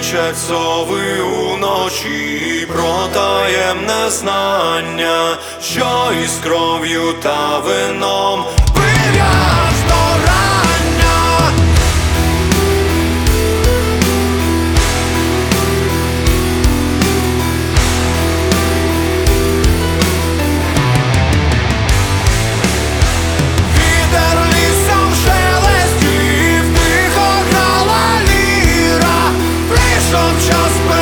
кричать сови уночі про таємне знання, що із кров'ю та вином just